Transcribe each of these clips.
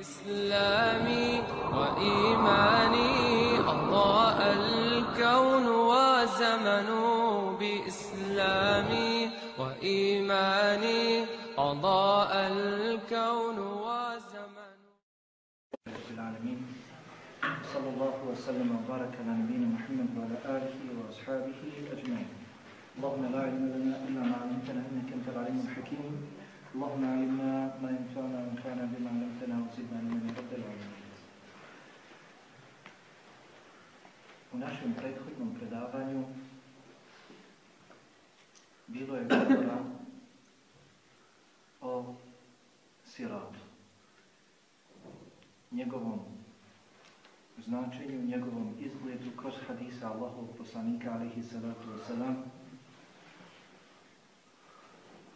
إسلامي وإيماني أضاء الكون وزمن بإسلامي وإيماني أضاء الكون وزمن رب العالمين صلى الله وسلم وبارك على نبينا محمد وعلى آله وأصحابه أجمعين. اللهم لا علم لنا إلا ما علمتنا إنك أنت العليم الحكيم. اللهم علمنا ما ينفعنا وانفعنا بما علمتنا وزدنا علما يا رب العالمين U našem prethodnom predavanju bilo je govora o siratu, njegovom značenju, njegovom izgledu kroz hadisa Allahovog poslanika alihi salatu wasalam,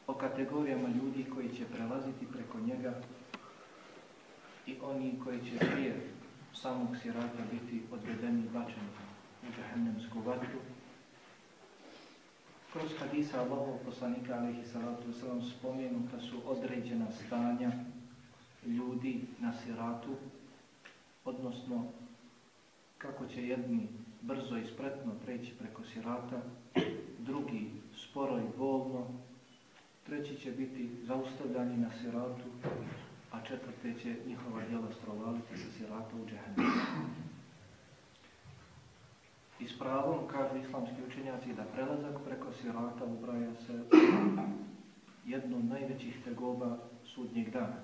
o kategorijama ljudi koji će prelaziti preko njega i oni koji će prije samog sirata biti odvedeni i bačeni u džahennemsku vatru. Kroz hadisa Allahov poslanika alaihi salatu wasalam spomenuta su određena stanja ljudi na siratu, odnosno kako će jedni brzo i spretno preći preko sirata, drugi sporo i bolno, treći će biti zaustavljani na siratu, a četvrte će njihova djela strovaliti sa sirata u džehennem. I s pravom kažu islamski učenjaci da prelazak preko sirata ubraja se jedno od najvećih tegoba sudnjeg dana,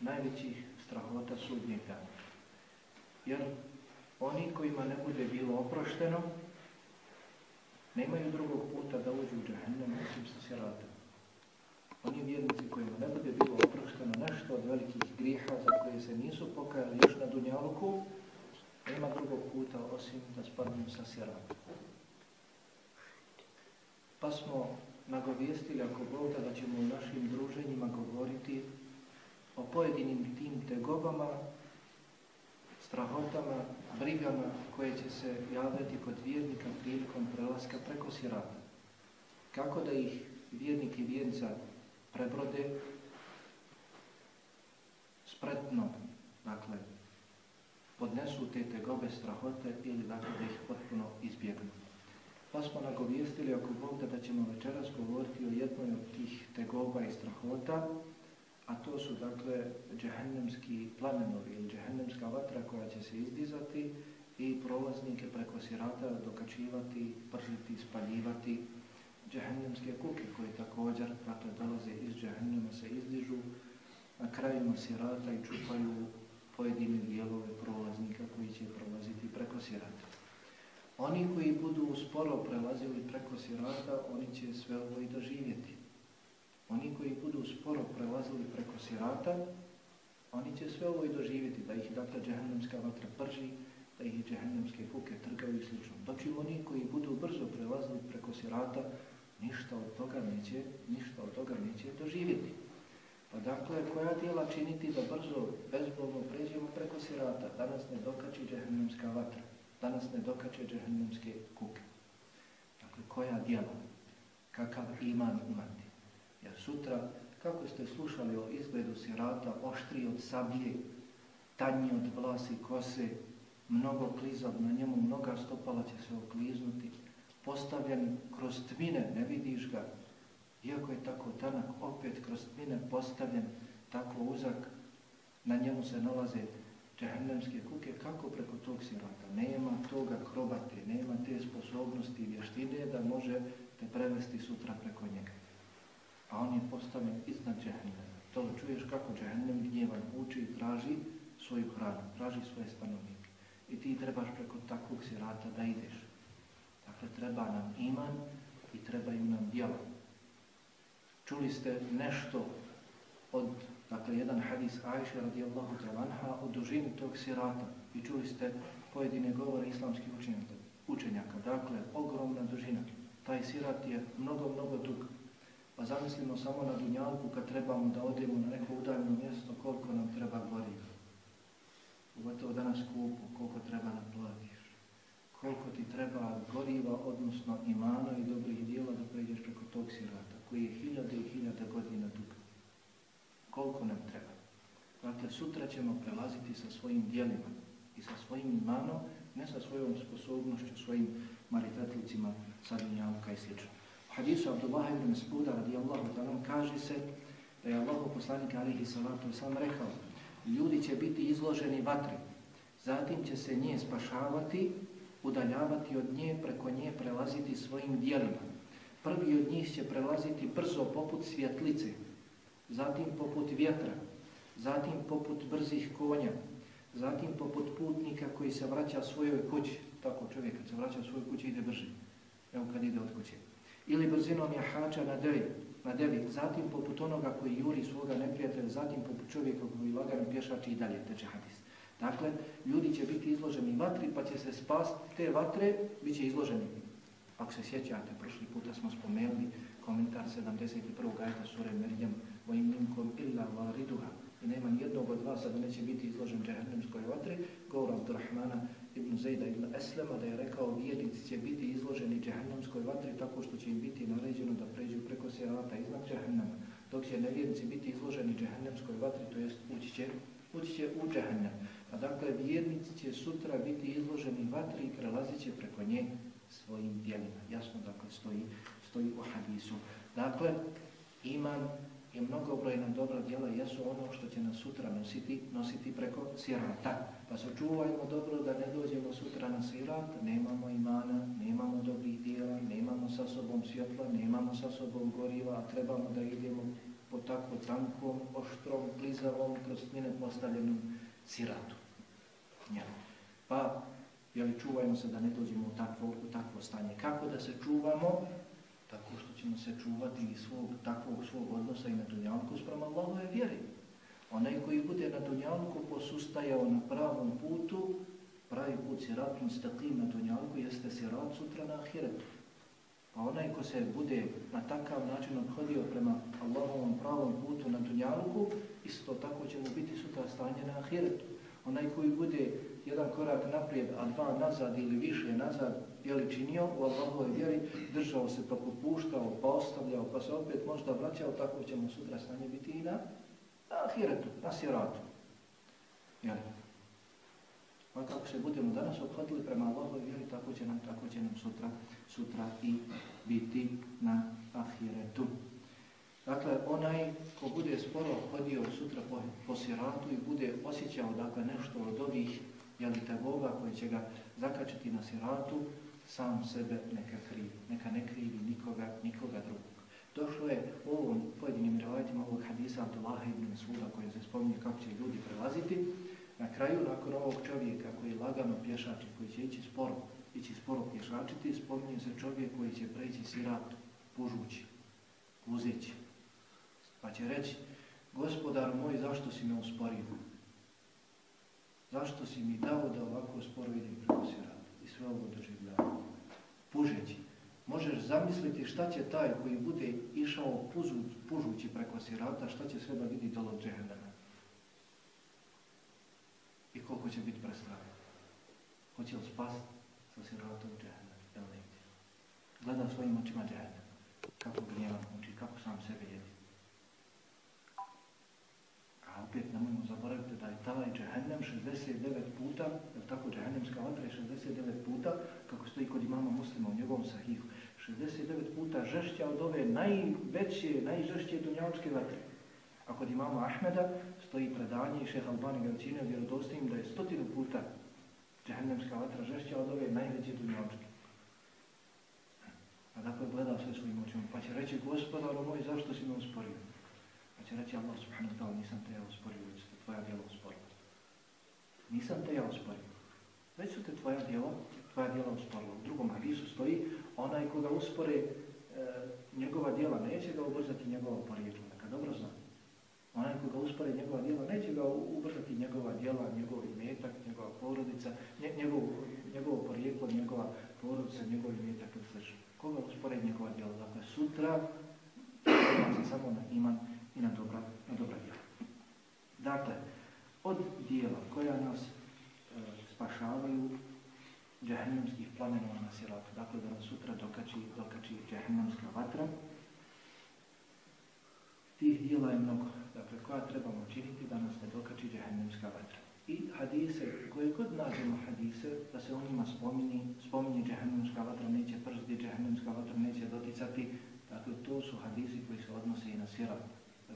najvećih strahota sudnjeg dana. Jer oni kojima ne bude bilo oprošteno, nemaju drugog puta da uđu u džahennem osim sa siratom. Oni vjernici kojima ne bude bilo oprošteno nešto od velikih griha za koje se nisu pokajali još na Dunjaluku, nema drugog puta osim da spadnu sa siratom. Pa smo nagovijestili ako Bog da ćemo u našim druženjima govoriti o pojedinim tim tegobama, strahotama, brigama koje će se javljati kod vjernika prilikom prelaska preko sirata. Kako da ih vjernik i vjernica prebrode spretno, dakle, podnesu te tegobe strahote ili dakle da ih potpuno izbjegnu. Pa smo nagovijestili oko Bog da, da ćemo večeras govoriti o jednoj od tih tegoba i strahota, a to su dakle džehennemski plamenovi ili džehennemska vatra koja će se izdizati i prolaznike preko sirata dokačivati, pržiti, spaljivati džehennemske kuke koje također dakle, dolaze iz džehennema, se izdižu na krajima sirata i čupaju pojedine dijelove prolaznika koji će prolaziti preko sirata. Oni koji budu sporo prelazili preko sirata, oni će sve ovo i doživjeti. Oni koji budu sporo prelazili preko sirata, oni će sve ovo i doživjeti, da ih dakle džehennemska vatra prži, da ih džehennemske kuke trgaju i slično. Dok oni koji budu brzo prelazili preko sirata, ništa od toga neće, ništa od toga neće doživjeti. Pa dakle, koja dijela činiti da brzo, bezbolno pređemo preko sirata? Danas ne dokači džehennemska vatra, danas ne dokače džehennemske kuke. Dakle, koja dijela? Kakav iman imati? Jer sutra, kako ste slušali o izgledu sirata, oštri od sablje, tanji od vlasi kose, mnogo klizav na njemu, mnoga stopala će se okliznuti, postavljen kroz tmine, ne vidiš ga, iako je tako tanak, opet kroz tmine postavljen tako uzak, na njemu se nalaze džahnemske kuke, kako preko tog sirota? Nema toga krobate, nema te sposobnosti i vještine da može te prevesti sutra preko njega. A on je postavljen iznad džahnema. To čuješ kako džahnem gnjevan uči i traži svoju hranu, traži svoje stanovnike. I ti trebaš preko takvog sirata da ideš. Dakle, treba nam iman i trebaju nam djela. Čuli ste nešto od, dakle, jedan hadis Ajše radijallahu talanha o dužini tog sirata i čuli ste pojedine govore islamskih učenjaka. Dakle, ogromna dužina. Taj sirat je mnogo, mnogo dug. Pa zamislimo samo na dunjalku kad trebamo da odemo na neko udaljno mjesto, koliko nam treba goriva. Ugotovo danas kupu, koliko treba naplatiš. Koliko ti treba goriva, odnosno imana i dobrih dijela da pređeš preko tog sirata, koji je hiljade i hiljade godina dug. Koliko nam treba? Dakle, sutra ćemo prelaziti sa svojim dijelima i sa svojim imanom, ne sa svojom sposobnošću, svojim maritatlicima, sadnjavka i sl. U hadisu Abdullah ibn Mas'uda radijallahu ta'ala kaže se da je Allah poslanik alihi salatu sam rekao ljudi će biti izloženi vatri, zatim će se nje spašavati, udaljavati od nje, preko nje prelaziti svojim dijelima. Prvi od njih će prelaziti brzo poput svjetlice, zatim poput vjetra, zatim poput brzih konja, zatim poput putnika koji se vraća svojoj kući, tako čovjek kad se vraća svojoj kući ide brže, evo kad ide od kuće, ili brzinom jahača na devi, na devi, zatim poput onoga koji juri svoga neprijatelja, zatim poput čovjeka koji lagano pješači i dalje teče hadis. Dakle, ljudi će biti izloženi vatri, pa će se spasti te vatre, bit će izloženi. Ako se sjećate, prošli puta smo spomenuli komentar 71. ajta sure Merjem, o iminkom illa variduha, i nema nijednog od vas da neće biti izložen džahnemskoj vatri, govor Abdurrahmana ibn Zejda ibn Eslema da je rekao vjernici će biti izloženi džahnemskoj vatri tako što će im biti naređeno da pređu preko sirata iznad džahnema, dok će nevjernici biti izloženi džahnemskoj vatri, to jest ući će, ući će u džahnem. A dakle, vjernici će sutra biti izloženi vatri i prelazit će preko nje svojim dijelima. Jasno, dakle, stoji, stoji u hadisu. Dakle, iman i mnogobrojna dobra djela jesu ono što će nas sutra nositi, nositi preko sirata. Pa sačuvajmo dobro da ne dođemo sutra na sirat, nemamo imana, nemamo dobrih djela, nemamo sa sobom svjetla, nemamo sa sobom goriva, a trebamo da idemo po tako tankom, oštrom, klizavom, kroz mine postavljenom siratu. Jel? Pa, jel, čuvajmo se da ne dođemo u takvo, u takvo stanje. Kako da se čuvamo? tako što ćemo se čuvati i svog, takvog svog odnosa i na dunjalku sprem Allahove vjeri. Onaj koji bude na dunjalku posustajao na pravom putu, pravi put siratun stakim na dunjalku jeste sirat sutra na ahiretu. Pa onaj ko se bude na takav način odhodio prema Allahovom pravom putu na dunjalku, isto tako će mu biti sutra stanje na ahiretu. Onaj koji bude jedan korak naprijed, a dva nazad ili više nazad, je li činio u Allahove vjeri, držao se pa popuštao, pa ostavljao, pa se opet možda vraćao, tako će mu sutra stanje biti i na ahiretu, na siratu. Jel? Pa kako se budemo danas obhodili prema Allahove vjeri, tako će nam, tako će nam sutra, sutra i biti na ahiretu. Dakle, onaj ko bude sporo hodio sutra po, po siratu i bude osjećao dakle, nešto od ovih jeli, tegoga koji će ga zakačiti na siratu, sam sebe neka krivi, neka ne krivi nikoga, nikoga drugog. Došlo je u ovom pojedinim revajtima ovog hadisa Abdullaha ibn Suda koji se spominje kako će ljudi prelaziti. Na kraju, nakon ovog čovjeka koji je lagano pješači, koji će ići sporo, ići sporo pješačiti, spominje se čovjek koji će preći sirat pužući, uzeći. Pa će reći, gospodar moj, zašto si me usporio? Zašto si mi dao da ovako sporo idem preko sirata? I sve ovo doživljavam? Pužeći. Možeš zamisliti šta će taj koji bude išao pužu, pužući preko sirata, šta će sve da vidi dolo džehendana? I koliko će biti prestavljeno? Hoće li spasti sa siratom džehendana? Jel ne? Gleda svojim očima džehendana. Kako gnjeva muči, kako sam sebe jedi. A opet nemojmo zaboraviti je džehennem 69 puta, je tako džehennemska vatra je 69 puta, kako stoji kod imama muslima u njegovom sahihu, 69 puta žešća od ove najveće, najžešće dunjavčke vatre. A kod imama Ahmeda stoji predanje i šeha Albani Gancine vjerodostojim da je stotinu puta džehennemska vatra žešća od ove najveće dunjavčke. A dakle gleda sve svojim očima, pa će reći gospodaru moj, zašto si me usporio? Pa će reći Allah subhanahu wa ta'ala, nisam te ja usporio, već tvoja djela usporio. Nisam te ja usporio. Već su te tvoja djela, tvoja djela usporila. U drugom hadisu stoji, onaj koga uspore e, njegova djela, neće ga ubrzati njegova porijekla. Neka dobro zna. Onaj koga uspore njegova djela, neće ga ubrzati njegova djela, njegov imetak, njegova porodica, njegov, njegovo porijeklo, njegova porodica, njegov imetak ili sl. Koga uspore njegova djela? Dakle, sutra, se samo na iman i na dobra, na dobra djela. Dakle, od dijela koja nas e, spašavaju džahnemskih plamenova na siratu, dakle da nas sutra dokači, dokači džahnemska vatra, tih dijela je mnogo. dakle, koja trebamo činiti da nas ne dokači džahnemska vatra. I hadise, koje god nađemo hadise, da se o njima spomini, spominje džehennemska vatra, neće przdi, džahnemska vatra neće doticati, dakle, to su hadisi koji se odnose i na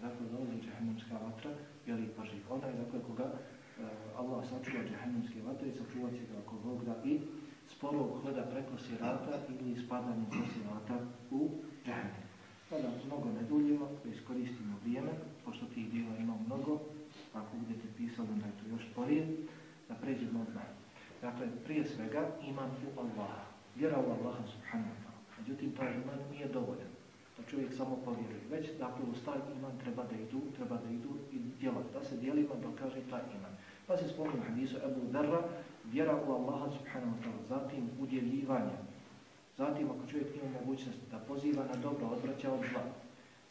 da Dakle, dolazi džehennemska vatra, jeli prži. Pa Onaj, dakle, koga uh, Allah sačuva džehennemske vatre, sačuvat će ga ako Bog da i sporo hoda preko sirata ili spadanje sa sirata u džehennem. Sada mnogo ne duljimo, da iskoristimo vrijeme, pošto tih dijela ima mnogo, pa ako budete pisali, onda je to još sporije, da pređemo od nas. Dakle, prije svega iman u Allaha, vjera u Allaha subhanahu wa ta'ala. Međutim, taj iman nije dovoljan, da čovjek samo povjeruje. Već, dakle, u stav iman treba da idu, treba da idu i djela, da se dijelima dokaže taj iman. Pa se spomenu hadisu Ebu Darra, vjera u Allaha subhanahu wa ta'ala, zatim udjeljivanje, Zatim, ako čovjek nije u mogućnosti da poziva na dobro, odvraća od zla.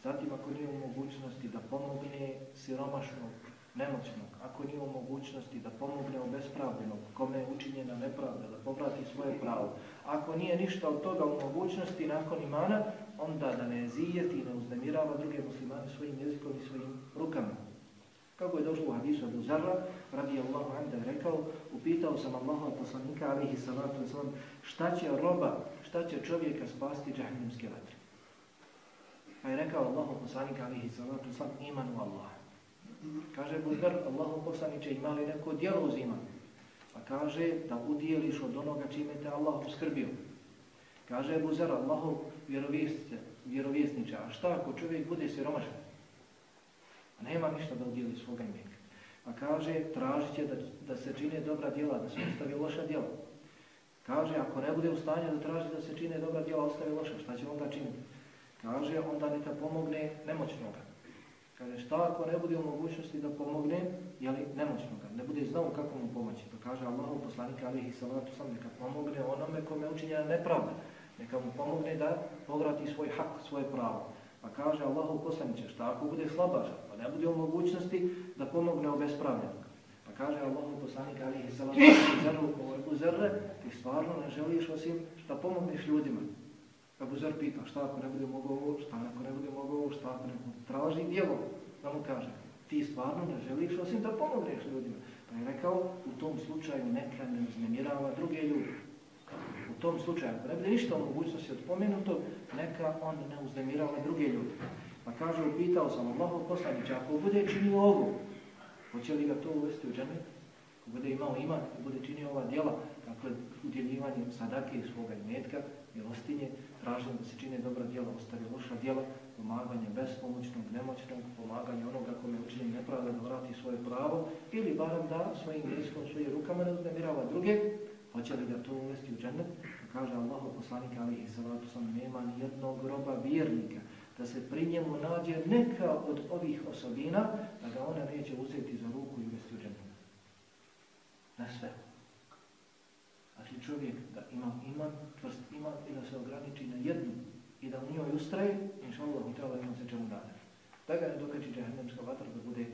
Zatim, ako nije u mogućnosti da pomogne siromašnog, nemoćnog, ako nije u mogućnosti da pomogne obespravljenog, kome je učinjena nepravda, da povrati svoje pravo. Ako nije ništa od toga u mogućnosti nakon imana, onda da ne zijeti i ne uznemirava druge muslimane svojim jezikom i svojim rukama. Kako je došlo u hadisu Abu Zarra, radi Allahu anda je rekao, upitao sam Allahova poslanika, alihi salatu wasalam, šta će roba, šta će čovjeka spasti džahnemske vatre? Pa je rekao Allahov poslanika, alihi salatu wasalam, iman u Allah. Kaže Abu Zarra, Allahov poslaniće, ima li neko djelo uz iman? Pa kaže da udijeliš od onoga čime te Allah uskrbio. Kaže Ebu Zer, Allahov vjerovjesniče, a šta ako čovjek bude siromašan? A nema ništa da udjeli svoga imetka. Pa kaže, tražit će da, da se čine dobra djela, da se ostavi loša djela. Kaže, ako ne bude u stanju da traži da se čine dobra djela, ostavi loša, šta će onda činiti? Kaže, onda neka pomogne nemoćnoga. Kaže, šta ako ne bude u mogućnosti da pomogne, jeli, nemoćnoga, ne bude znao kako mu pomoći. Pa kaže, Allah poslanik alihi salatu sam, neka pomogne onome kome učinja nepravda. Neka mu pomogne da povrati svoj hak, svoje pravo. Pa kaže Allahu poslaniće, šta ako bude slabažan, pa ne bude u mogućnosti da pomogne obespravljenog. Pa kaže Allahu poslanik alihi salatu u zerre, ti stvarno ne želiš osim šta pomogneš ljudima. Abu Buzer pita, šta ako ne bude mogao ovo, šta ako ne bude mogao ovo, šta ako ne bude traži djelo. da mu kaže, ti stvarno ne želiš osim da pomogneš ljudima. Pa je rekao, u tom slučaju neka ne uznemirava druge ljude. U tom slučaju, ako ne bude ništa o mogućnosti od pomenutog, neka on ne uznemirava druge ljude. Pa kaže, upitao sam Allahov poslanića, ako bude činio ovo, hoće li ga to uvesti u džanet? Ako bude imao iman, ako bude činio ova djela, dakle, udjeljivanje sadake svoga imetka, milostinje, traženje da se čine dobra djela, ostavi loša djela, pomaganje bespomoćnog, nemoćnog, pomaganje onoga kome je učinjen nepravda da vrati svoje pravo, ili barem da svojim jezikom, svojim rukama ne uznemirava druge, Hoće li ga to uvesti u džennet? Pa kaže Allah, poslanik Ali i salatu sam, nema ni jednog groba vjernika da se pri njemu nađe neka od ovih osobina, da ga ona neće uzeti za ruku i uvesti u džennet. Na sve. Znači čovjek da ima iman i da se ograniči na jednu i da u njoj ustraje, inša Allah, mi treba imam se čemu dane. Da ga ne dokači džahnemska vatra da bude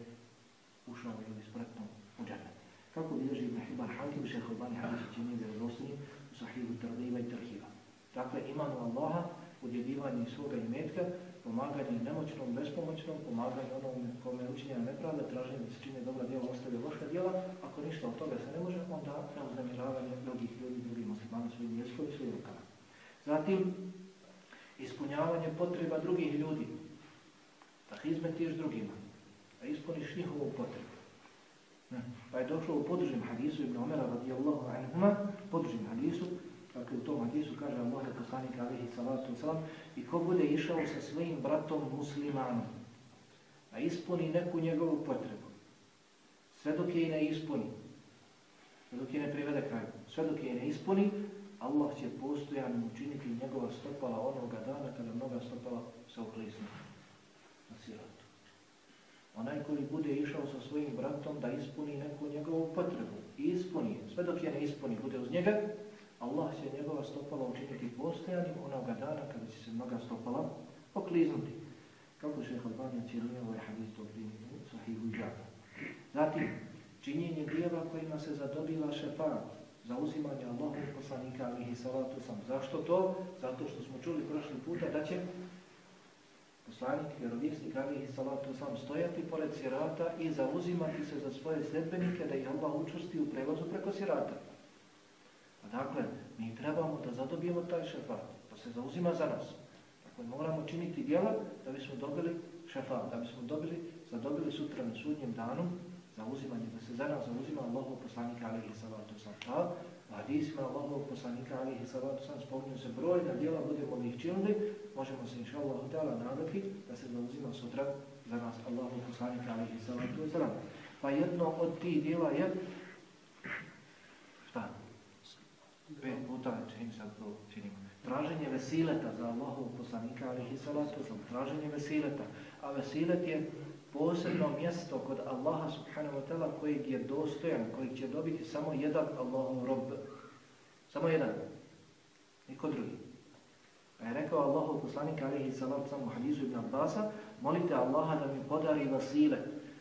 ušao ili spretno u džahnem. kako bilježi Ibn Hibban Hakim, šeha Albani Hadis čini vjerozostnim u sahihu Tardiva i Tarhiva. Dakle, imanu Allaha, udjedivanje svoga imetka, pomaganje nemoćnom, bespomoćnom, pomaganje onom kome je učinjena nepravda, traženje da se čine dobra djela, ostaje loša djela, ako ništa od toga se ne može, onda na drugih ljudi, drugih muslimana, svojim jeskom i svojim rukama. Zatim, ispunjavanje potreba drugih ljudi, da izmetiš drugima, da ispuniš njihovu potrebu. Pa je došlo u podružnim hadisu Ibn Omera radijallahu anhuma, podružnim hadisu, dakle u tom hadisu kaže Allah poslanik alihi salatu wasalam, i ko bude išao sa svojim bratom muslimanom, a ispuni neku njegovu potrebu, sve dok je ne ispuni, sve dok je ne privede kraju, sve dok je ne ispuni, Allah će postojan učiniti njegova stopala onoga dana kada mnoga stopala se ukliznu na siratu. Onaj koji bude išao sa svojim bratom da ispuni neku njegovu potrebu i ispuni, sve dok je ne ispuni, bude uz njega, Allah će njegova stopala učiniti postojanim onoga dana kada će se mnoga stopala pokliznuti. Kako šeha Albanija cijelio ovaj hadis to dini sahih sahihu i. Zatim, činjenje dijela kojima se zadobila šefat, zauzimanja uzimanje poslanika alihi salatu sam. Zašto to? Zato što smo čuli prošli puta da će poslanik, vjerovjesnik, ali i salatu sam stojati pored sirata i zauzimati se za svoje sredbenike da ih Allah učusti u prelazu preko sirata. A dakle, mi trebamo da zadobijemo taj šefat, da se zauzima za nas. Dakle, moramo činiti djela da bismo dobili šefat, da bismo dobili, zadobili sutra na sudnjem danu zauzimanje, da se za nas Allahov poslanika alihi salatu sam. Pa, u hadisima Allahov poslanika alihi salatu sam spominju se brojna djela, budemo li ih činili, možemo se inša Allah htjela nadati da se zauzima sutra za nas Allahov poslanika alihi salatu sam. Pa jedno od tih djela je šta? Pet puta čim sad to činimo. Traženje vesileta za Allahov poslanika alihi salatu sam. Traženje vesileta. A vesilet je posebno mjesto kod Allaha subhanahu wa ta'ala kojeg je dostojan, kojeg će dobiti samo jedan Allahov rob. Samo jedan. Niko drugi. Pa je rekao Allahov poslanik alaihi salam samo hadizu ibn Abbasa, molite Allaha da mi podari vasile.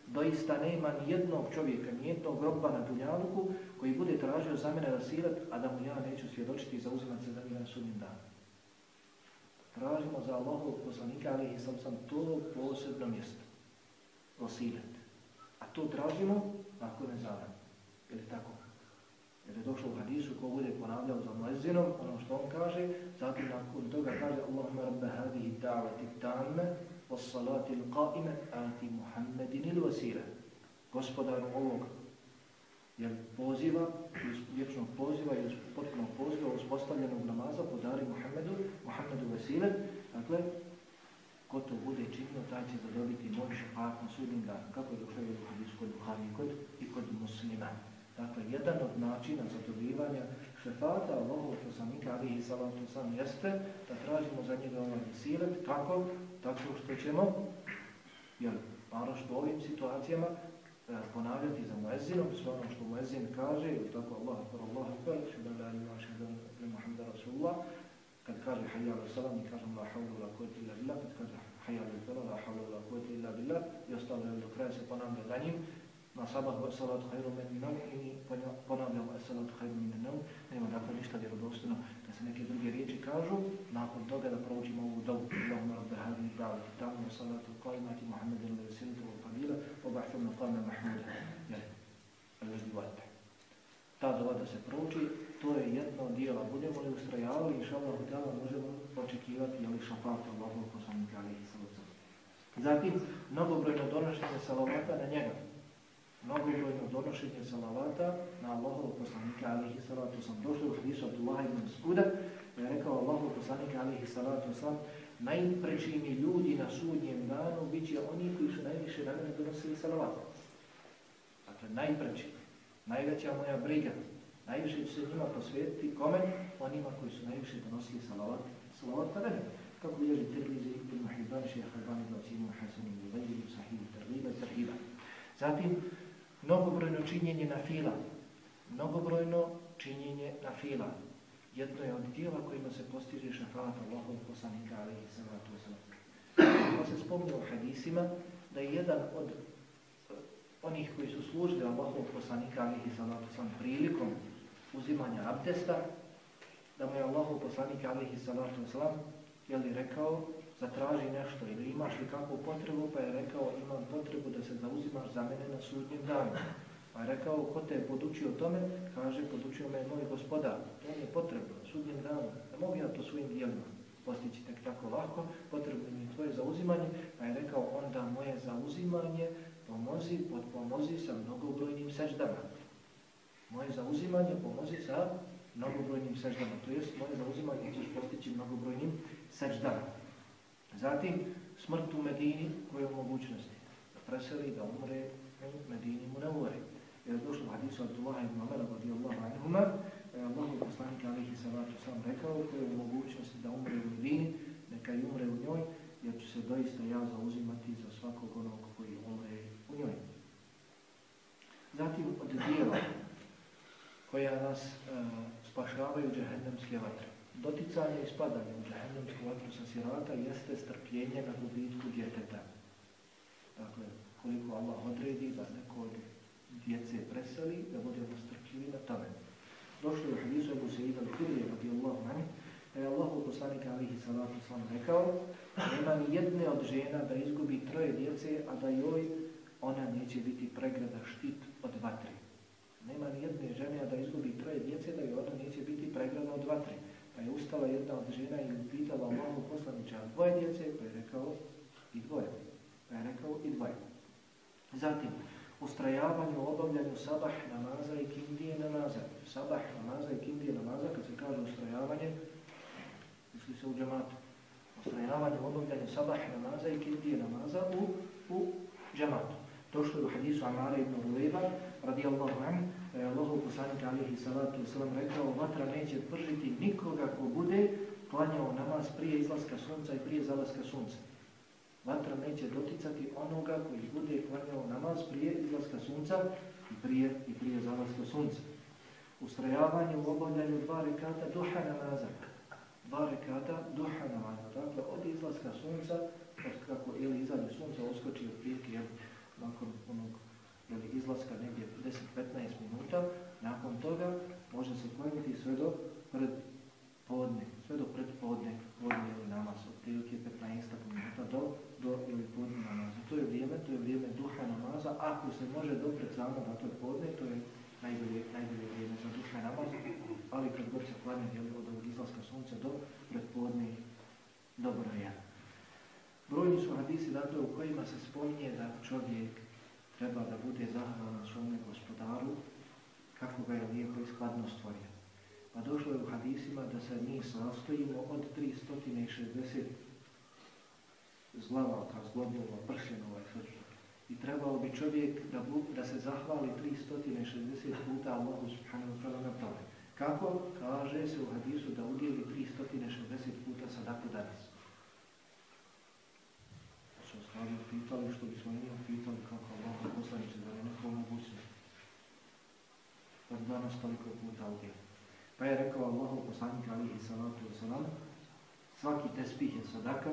Doista nema ni jednog čovjeka, ni jednog roba na dunjaluku koji bude tražio za mene vasilet, a da mu ja neću svjedočiti i zauzimati se za mi na sudnjem danu. Tražimo za Allahov poslanika alaihi salam sam to posebno mjesto vasilet. A to tražimo ako ne zavljamo. Je li tako? Jer je došlo u hadisu ko bude ponavljao za muezzinom, ono što on kaže, zatim nakon toga kaže Allahumma rabbe hadihi da'vati tamme was salati l'qa'ime ati Muhammedin il vasile. Gospodaru ovog jer poziva, vječnog poziva i potpunog poziva uspostavljenog namaza podari Muhammedu, Muhammedu vasile. Dakle, ko to bude činio, taj će zadobiti moj šefat na sudnjim dan. Kako je došao u hadisu kod Buhari i kod, i kod muslima. Dakle, jedan od načina zadobivanja šefata Allahov poslanika alihi salatu sam jeste da tražimo za njega ovaj silet. Kako? Tako što ćemo, jer malo što u ovim situacijama e, ponavljati za muezinom, sve ono što muezin kaže, ili tako Allah, akbar, Allah, akbar, šedan la ilaha, šedan la Rasulullah, kad kaže hayya ala salam mi kaže la hawla wala illa kad kaže hayya ala salam la hawla wala quwwata illa billah i ostalo je do kraja se ponavlja za njim na sabah wa salatu khairu min nam i ponavljam wa salatu khairu min nam nema dakle ništa vjerodostojno da se neke druge riječi kažu. Nakon toga da proučimo ovu dovu Allahumma rabbi hadhihi da'vati tamu salatu qaimati Muhammadin wa salatu wa qabila wa ba'thu maqama mahmuda jel, al-vajdi ta dova da se prouči, to je jedno dijelo. Budemo li ustrajavali, inša Allah, možemo očekivati ali šafat Allahov poslanika alihi sallam. Zatim, mnogobrojno donošenje salavata na njega. Mnogobrojno donošenje salavata na Allahov poslanika alihi sallatu sam. došao u hadisu Abdullah ibn Skuda, je rekao Allahov poslanika alihi sallam, najprečini ljudi na sudnjem danu bit će oni koji su najviše na mene donosili salavata. Dakle, najprečini najveća moja briga. Najviše ću se njima posvetiti kome? Onima koji su najviše donosili salavat, salavat pa ne. Kako bilježi Tirlizi, Ibn Hibban, Šeha Hrbani, Docimu, Hasanu, Uveđiru, Sahibu, Tarliba, Tarhiba. Zatim, mnogobrojno činjenje na fila. Mnogobrojno činjenje na fila. Jedno je od djela kojima se postiže šafat Allahov poslanika, ali i salatu wasalam. Se spomnio u hadisima da je jedan od eh, onih koji su služili Allahov poslanika alihi salatu sam prilikom uzimanja abdesta, da mu je Allahu poslanik alihi salatu wasalam je li rekao, zatraži nešto ili imaš li kakvu potrebu, pa je rekao imam potrebu da se zauzimaš za mene na sudnjem danu. Pa je rekao, ko te je podučio tome, kaže, podučio me moj gospodar, to mi je potrebno, sudnjem danu, ne mogu ja to svojim dijelima postići tek tako lako, potrebno mi je tvoje zauzimanje, pa je rekao, onda moje zauzimanje pomozi, pomozi sa mnogobrojnim seždama. Moje zauzimanje pomozi sa mnogobrojnim seždama. To jest, moje zauzimanje ćeš postići mnogobrojnim seždama. Zatim, smrt u Medini koje je u mogućnosti. Da preseli, da umre u Medini mu ne umre. Jer je došlo u hadisu Abdullah ibn Umar, radijallahu anhuma, Allah je poslanik alihi salatu sam rekao, koje je u mogućnosti da umre u Medini, neka i umre u njoj, jer ću se doista ja zauzimati za svakog onog koji umre u njoj. Zatim od dijela koja nas uh, spašavaju džahennemske vatre. Doticanje i spadanje u džahennemsku vatru sa sirata jeste strpljenje na gubitku djeteta. Dakle, koliko Allah odredi da neko od djece preseli, da budemo strpljivi na tome. Došlo je u hadisu Ebu Sejida al-Hurije, radijallahu mani, da je Allah poslanik alihi salatu sam rekao, nema ni jedne od žena da izgubi troje djece, a da joj ona neće biti pregrada štit od vatre. Nema ni jedne žene da izgubi troje djece, da joj ona neće biti pregrada od vatri. Pa je ustala jedna od žena i upitala Allahu poslanića dvoje djece, pa je rekao i dvoje. Pa je rekao i dvoje. Zatim, ustrajavanju u obavljanju sabah namaza i kindije namaza. Sabah namaza i kindije namaza, kad se kaže ustrajavanje, misli se u džematu. Ustrajavanje u obavljanju sabah namaza i kindije namaza u, u džematu. Došlo je u hadisu Amara ibn Uleba, radijallahu an, da je Allah poslanik alihi salatu wasalam rekao, vatra neće pržiti nikoga ko bude klanjao namaz prije izlaska sunca i prije zalaska sunca. Vatra neće doticati onoga koji bude klanjao namaz prije izlaska sunca i prije, i prije zalaska sunca. Ustrajavanje u obavljanju dva rekata duha namaza. Dva rekata duha namaza. Dakle, od izlaska sunca, kako ili izađe sunca, oskoči od prilike, jednog nakon onog ili izlaska negdje 10-15 minuta, nakon toga može se klanjati sve do pred podne, sve do pred podne, podne ili namaz, od prilike 15 minuta do do ili podne namaza. To je vrijeme, to je vrijeme duha namaza. Ako se može dopred samo da to je podne, to je najbolje, najbolje vrijeme za duha namaz. Ali kad god se klanja od ovog izlaska sunca do predpodne, dobro je. Brojni su hadisi dakle, u kojima se spominje da čovjek treba da bude zahvalan svome gospodaru kako ga je lijepo i skladno stvorio. Pa došlo je u hadisima da se mi sastojimo od 360 zglavaka, zglobova, pršenova i sl. I trebao bi čovjek da, bu, da se zahvali 360 puta Allahu subhanahu wa ta'ala na tome. Kako? Kaže se u hadisu da udjeli 360 puta sadaku danas. Pa pitali što bismo njih pitali kako Allah poslaniče da je neko mogućnost. Pa danas toliko puta udjeli. Pa je rekao Allahu poslanik alihi salatu wa salam svaki tespih je sadaka,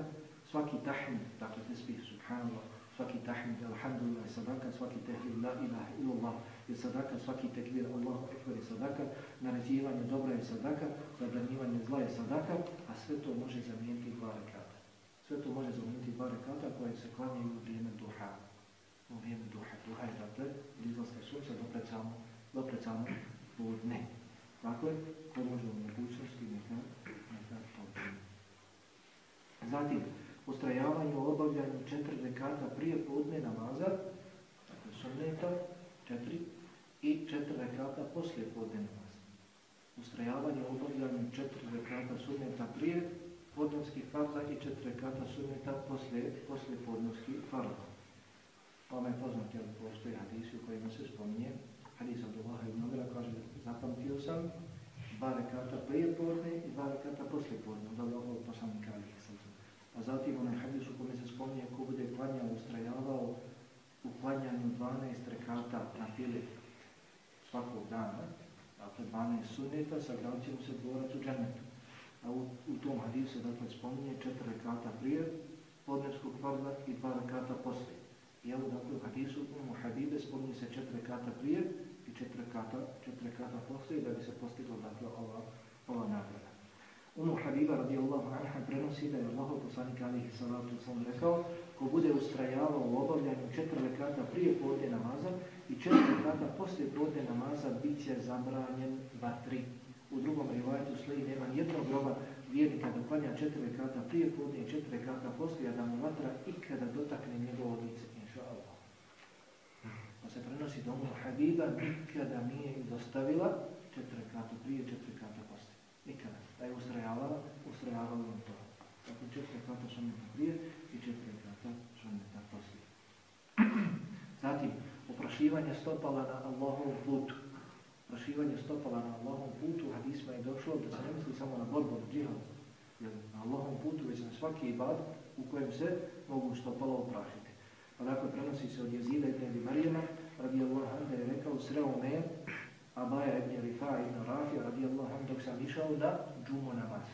svaki tahmid, dakle tesbih, subhanallah, svaki tahmid, alhamdulillah, je sadaka, svaki tehlil, la ilaha illallah, je sadaka, svaki tekbir, Allahu ekber je sadaka, naređivanje dobra je sadaka, zabranjivanje zla je sadaka, a sve to može zamijeniti dva rekata. Sve to može zamijeniti dva rekata koje se klanjaju u vrijeme duha. U vrijeme duha. Duha je dakle, izlaska sunca dopred samo, dopred samo podne. Dakle, to može u mogućnosti neka, neka to Zatim, ustrajavanje u obavljanju četiri rekata prije podne namaza, dakle sunneta, četiri, i četiri rekata poslije podne namaza. Ustrajavanje u obavljanju četiri rekata sunneta prije podnevskih farza i četiri rekata sunneta posle, posle podnevskih farza. Pa Ome je poznat, jel, postoji hadisi u kojima se spominje, hadis Abdullah ibn Umira kaže, zapamtio sam dva rekata prije podne i dva rekata posle podne, da je ovo poslanika alihi A pa zatim onaj hadis u kome se spominje ko bude klanjao, ustrajavao u klanjanju 12 rekata na fili svakog dana, dakle 12 sunneta, sa će mu se dvorac u džennetu. A u, u tom hadisu se dakle spominje 4 rekata prije podnevskog farza i dva rekata poslije. I evo dakle u hadisu u Habibe spominje se 4 rekata prije i 4 rekata, 4 rekata poslije da bi se postigla dakle ova, ova nagrada. Umu Habiba radijallahu anha prenosi da je Allah poslanik alihi salatu sam rekao ko bude ustrajavao u obavljanju četiri rekata prije podne namaza i četiri rekata poslije podne namaza bit će zabranjen vatri. U drugom rivajtu sliji nema jednog groba vjernika da klanja četiri rekata prije podne i četiri rekata poslije, a da mu vatra ikada dotakne njegovo lice, inša Allah. Pa se prenosi da Umu Habiba nikada nije dostavila četiri rekata prije, četiri rekata poslije. Nikada da je ustrajavala, ustrajavala na to. Dakle, četiri kata sunneta prije i četiri kata sunneta poslije. Zatim, oprašivanje stopala na Allahovu putu prošivanje stopala na Allahom putu, hadisma je došlo da se ne misli samo na borbu na džihad, jer na Allahom putu već na svaki ibad u kojem se mogu stopala oprašiti. Pa dakle, prenosi se od jezida ibn Marijama, radi Allah, da je rekao, sreo me Abaja ibn Rifa ibn Rafi radijallahu anhu dok sam išao na džumu namaz.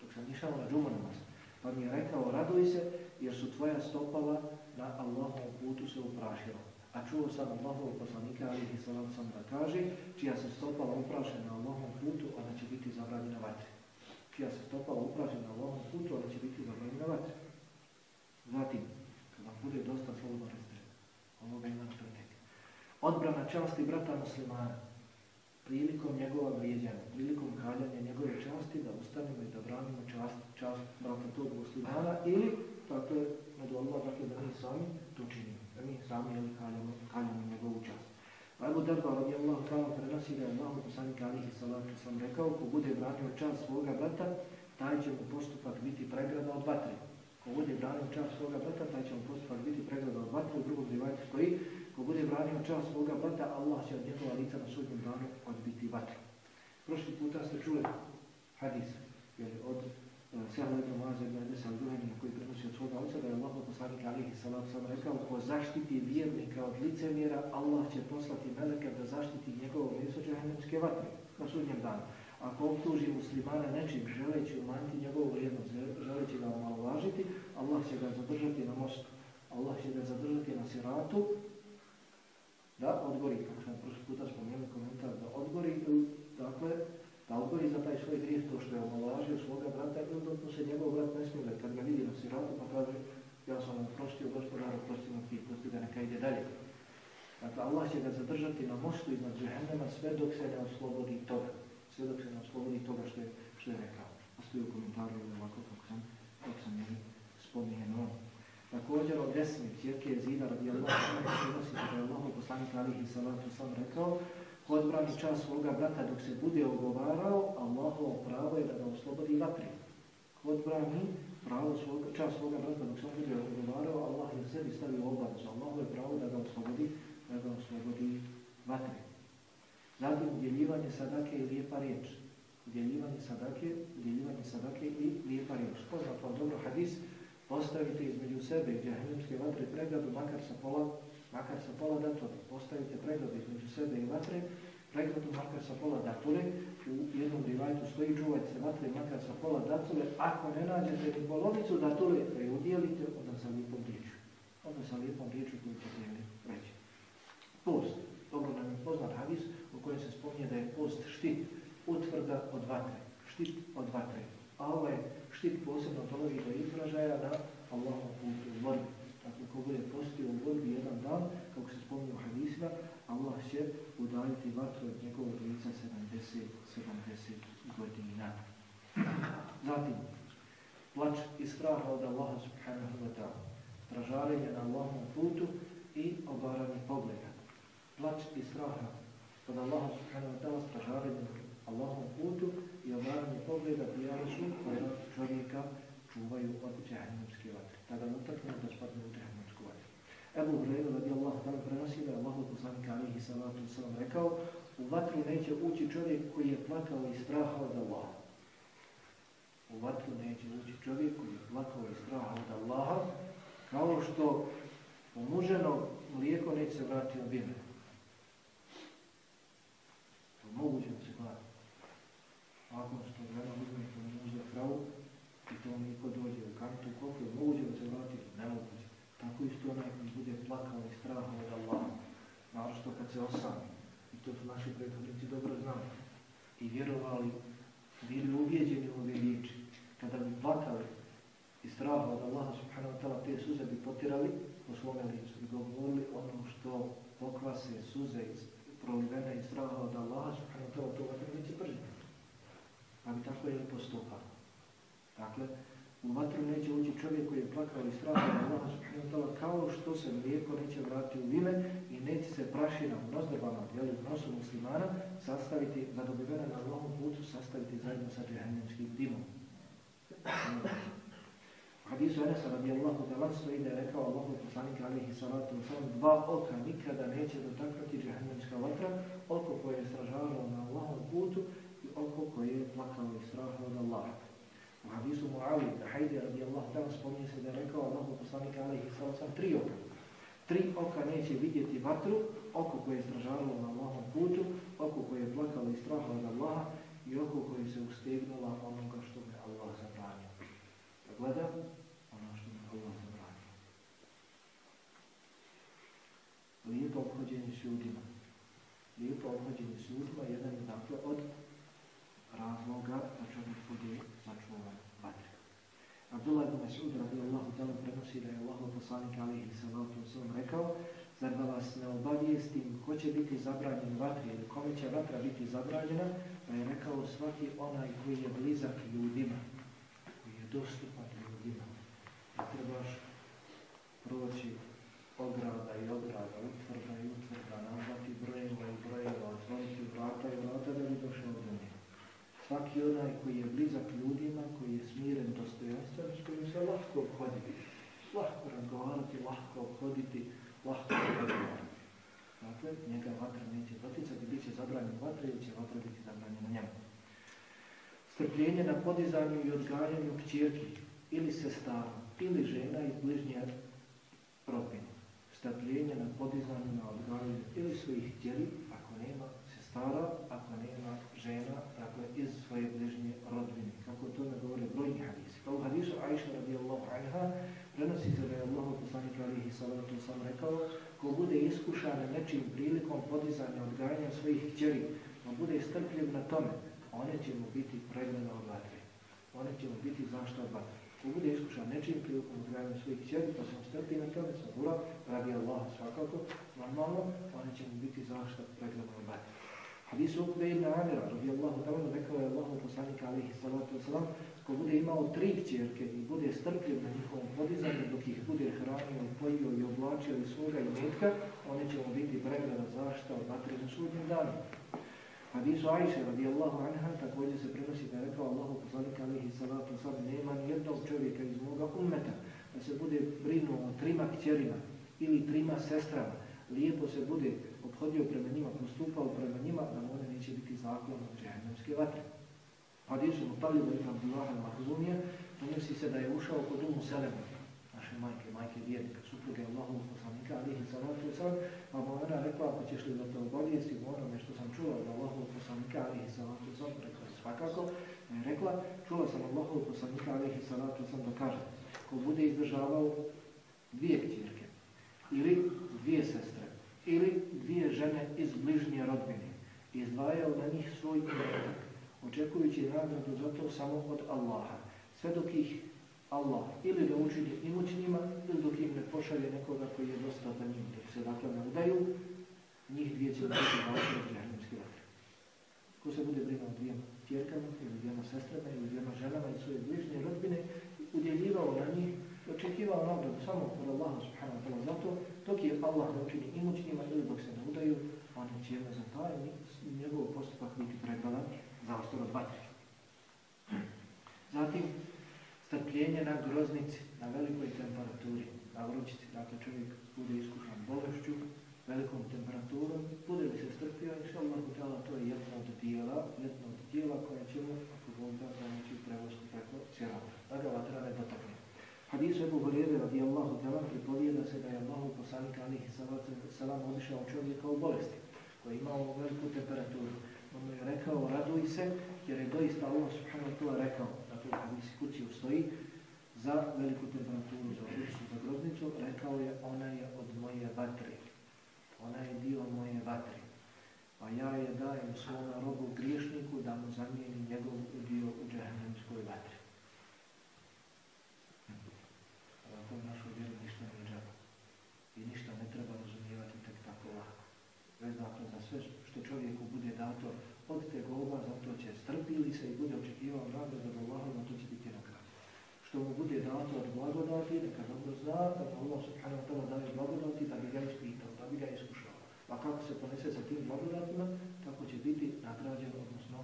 Dok sam išao na džumu namaz. Pa mi je rekao, raduj se jer su tvoja stopala na Allahom putu se uprašila. A čuo sam Allahovog poslanika, ali salam sam da kaže, čija se stopala uprašena na Allahom putu, ona će biti zabranjena vatre. čija se stopala uprašena na Allahom putu, ona će biti zabranjena vatre. Zatim, kad vam bude dosta slobodno reste, ovoga imam pretek. Odbrana časti brata muslimana, prilikom njegova vrijeđanja, prilikom kaljanja njegove časti, da ustanemo i da branimo čast, čast brata tog muslimana, ili, tako je, među Allah, dakle, da mi sami to činimo, da mi sami jeli, kaljamo, kaljamo njegovu čast. Pa Ebu Darba radi Allah ta'ala prenosi da je Allah poslanika alihi salatu sam rekao, ko bude branio čast svoga brata, taj će mu postupak biti pregrada od vatre. Ko bude branio čast svoga brata, taj će mu postupak biti pregrada od vatre. U drugom rivajtu stoji, ko bude branio čast svoga brata, Allah će od njegova lica na sudnjem danu odbiti vatre. Prošli puta ste čuli hadis, jer od Sjahla ibn Maza ibn Adesa al-Duhani koji prenosi od svoga oca da je Allah poslanik alihi salam sam rekao ko zaštiti vjernika od licemjera, Allah će poslati meleka da zaštiti njegovo meso džahnemske vatre na sudnjem danu. Ako optuži muslimana nečim želeći umanjiti njegovu vrijednost, želeći ga omalovažiti, Allah će ga zadržati na mostu. Allah će ga zadržati na siratu da odgori, kako sam prošli puta spomenuli komentar, da odgori, dakle, Pa da odgori za taj svoj grijeh to što je omalažio svoga brata, i onda se njegov brat ne smije kad ga vidi na siratu, pa kaže, ja sam vam prostio, gospodar, prosti mu ti, prosti da neka ide dalje. Dakle, Allah će ga zadržati na mostu iznad džehennema sve dok se ne oslobodi toga. Sve dok se ne oslobodi toga što je, što je rekao. Pa Ostaje u komentaru ovako kako sam, kako sam je spomenuo. Također od desne čirke je zida radi Allah, da je Allah poslanik alihi salatu sam rekao, odbrani čas svoga brata dok se bude ogovarao, Allahovo pravo je da ga oslobodi vatre. Odbrani pravo svoga, čas svoga brata dok se bude ogovarao, Allah je sebi stavio obavezu. Allahovo je pravo da ga oslobodi, da ga oslobodi vatre. Zatim udjeljivanje sadake i lijepa riječ. Udjeljivanje sadake, udjeljivanje sadake i lijepa riječ. Poznat vam dobro hadis, postavite između sebe i džahnemske vatre pregradu, makar sa pola makar sa pola datule, postavite pregled između sebe i vatre, pregladu makar sa pola datule, u jednom rivajtu stoji čuvajte se vatre makar sa pola datule, ako ne nađete ni polovicu datule, da je udjelite, onda sa lijepom riječu. Onda sa lijepom riječu koju ćete jeli reći. Post, dobro nam je poznat hadis u kojem se spominje da je post štit utvrda od vatre. Štit od vatre. A ovaj štit posebno dolazi do izražaja na Allahom putu u borbi. Dakle, ko bude dan, kako se spominje u hadisima, Allah će udaljiti vatru od njegovog lica 70, 70 godina. Zatim, plač i straha od Allaha subhanahu wa ta'ala, stražarenje na Allahom putu i obaranje pogleda. Plač i straha od Allaha subhanahu wa ta'ala, stražarenje na Allahom putu i obaranje pogleda prijali koja čovjeka čuvaju od džahnemske vatre. Tada utakne da spadne u džahnemske. Ebu Hureyre radi Allah tada prenosi da je Allah poslanika alihi salatu sallam rekao u vatru neće ući čovjek koji je plakao i straha od Allaha. U vatru neće ući čovjek koji je plakao i straha od Allaha kao što umuženo mlijeko neće se vratiti od vime. To moguće da se gleda. Ako što žena uzme i to ne kravu, i to niko dođe u kantu, koliko moguće da se vrati, nemoguće. Tako isto onaj koji bude plakao i strahom od Allaha, naročito kad se osami. I to su naši prethodnici dobro znali. I vjerovali, bili uvjeđeni u ove riječi. Kada bi plakali i strahom od Allaha subhanahu wa ta'ala, te suze bi potirali po svome licu i govorili ono što pokvase suze iz prolivene i straha od Allaha subhanahu wa ta'ala, to vatru neće pržiti. Pa bi tako je postupalo. Dakle, u vatru neće ući čovjek koji je plakao i strahao na Allah subhanahu kao što se mlijeko neće vratiti u vime i neće se prašina u nozdrbama, jel, u nosu muslimana, sastaviti, zadobivena na Allahom putu, sastaviti zajedno sa džehennemskim dimom. U hadisu Enesa radijallahu talan stoji da je rekao Allahu poslanika alihi salatu wa dva oka nikada neće dotaknuti džehennemska vatra, oko koje je stražavalo na Allahom putu i oko koje je plakao i strahao od Allaha. U hadisu Mu'awid, da hajde radijallahu ta'ala spominje se da je rekao Allahu poslanika alihi sallam tri oka. Tri oka neće vidjeti vatru, oko koje je stražavalo na Allahom putu, oko koje je plakalo i straha od Allaha i oko koje se ustegnula onoga što me Allah zabranio. Da gleda ono što me Allah zabranio. Lijepo obhođenje s ljudima. Lijepo obhođenje s ljudima jedan je dakle od razloga da čovjek bude. Abdullah ibn Mas'ud radijallahu ta'ala prenosi da je Allah poslanik alihi salatu wasalam rekao zar da vas ne obavijestim ko će biti zabranjen vatre ili kome će vatra biti zabranjena, pa je rekao svaki onaj koji je blizak ljudima, koji je dostupan ljudima. Ne trebaš proći ograda i ograda, utvrda i utvrda, nazvati brojeva i brojeva, otvoriti vrata i vrata da bi došao. Svaki onaj koji je blizak ljudima, koji je smiren dostojanstven, s kojim se lahko obhoditi, lahko razgovarati, lahko obhoditi, lahko razgovarati. Dakle, njega vatra neće doticati, bit će zabranjen vatra ili će vatra biti zabranjen na njemu. Strpljenje na podizanju i odgajanju kćerki ili sestara ili žena iz bližnje rodbine. Strpljenje na podizanju na odgajanju ili svojih htjeli, ako nema sestara, ako nema žena, dakle, iz svoje bližnje rodbine. Kako to ne govore brojni hadisi. Pa u hadisu Aisha radijallahu anha prenosi se da je Allah poslanik alihi salatu sam rekao ko bude iskušan nečim prilikom podizanja odgajanja svojih kćeri, on bude strpljiv na tome, one će mu biti pregledane od vatre. One će mu biti zašto od vatre. Ko bude iskušan nečim prilikom odgajanja svojih kćeri, pa sam strpljiv na tome, sam radi Allah svakako, normalno, one će mu biti zašto pregledane od vatre. Hadis Ukbe ibn Amira, radi Allahu ta'ala, rekao je Allahu poslanika alihi salatu wasalam, ko bude imao tri kćerke i bude strpljiv na njihovom podizanju dok ih bude hranio, pojio i oblačio i svoga i metka, one će mu biti pregrada zašta od vatre na sudnjem danu. Hadisu Aisha radijallahu anha također se prenosi da je rekao Allahu poslanika alihi salatu wasalam, nema ni jednog čovjeka iz moga ummeta da se bude brinuo o trima kćerima ili trima sestrama, lijepo se bude obhodio prema njima, postupao prema njima, da one neće biti zaklon od vatre. Hadisu Mutaliba ibn Abdullah al-Mahzumija donosi se da je ušao kod umu Selema, naše majke, majke vjernika, supruge Allahovog poslanika, alihi salatu wasalam, pa mu ona rekla, ako ćeš li da te obavijesti u onome što sam čula od Allahovog poslanika, alihi salatu wasalam, rekla je svakako, pa je rekla, čula sam Allahovog poslanika, alihi salatu wasalam, da kaže, ko bude izdržavao dvije kćerke, ili dvije sestre, ili dvije žene iz bližnje rodbine, izdvajao na njih svoj imetak, očekujući nagradu za to samo od Allaha. Sve dok ih Allah ili da učini imućnima ili dok im ne pošalje nekoga koji je dosta za njim, dok se dakle ne udaju, njih dvije će biti vaše džahnemske vatre. Ko se bude brinuo dvijema tjerkama, ili dvijema sestrama, ili dvijema ženama i svoje bližnje rodbine, udjeljivao na njih i očekivao nagradu samo od Allaha subhanahu wa ta'ala zato, dok je Allah ne učini imućnima ili dok se ne udaju, oni će za taj njegov postupak biti predvalan za ostor od vatri. Zatim, strpljenje na groznici, na velikoj temperaturi, na vrućici, dakle čovjek bude iskušan bolešću, velikom temperaturom, bude li se strpio, inša Allah, tjela, to je jedno od tijela, jedno od tijela koje ćemo, ako Bog da, pomoći prevozku preko cijela, da ga vatra ne dotakne. Hadisu Ebu Horijede radijallahu ta'ala pripovijeda se da je Allahu poslanika alihi salam odišao čovjeka u bolesti, koji je imao veliku temperaturu. On mu je rekao, raduj se, jer je doista Allah subhanahu wa ta'ala rekao, dakle u hadisi kući ustoji, za veliku temperaturu, za ulicu, za groznicu, rekao je, ona je od moje vatre. Ona je dio moje vatre. Pa ja je dajem svoma robu griješniku da mu zamijeni njegov dio u džahnemskoj vatre. Zato u našoj vjeru ništa ne džaba. I ništa ne treba razumijevati tek tako lako. Već dakle, za sve što zato od te goba, zato će strpili se i bude očekivao nagradu od Allaha, zato će biti nagrada. Što mu bude dato od blagodati, neka dobro zna da Allah subhanahu wa ta'ala daje blagodati da bi ga ispitao, da bi ga iskušao. A kako se ponese sa tim blagodatima, tako će biti nagrađen, odnosno,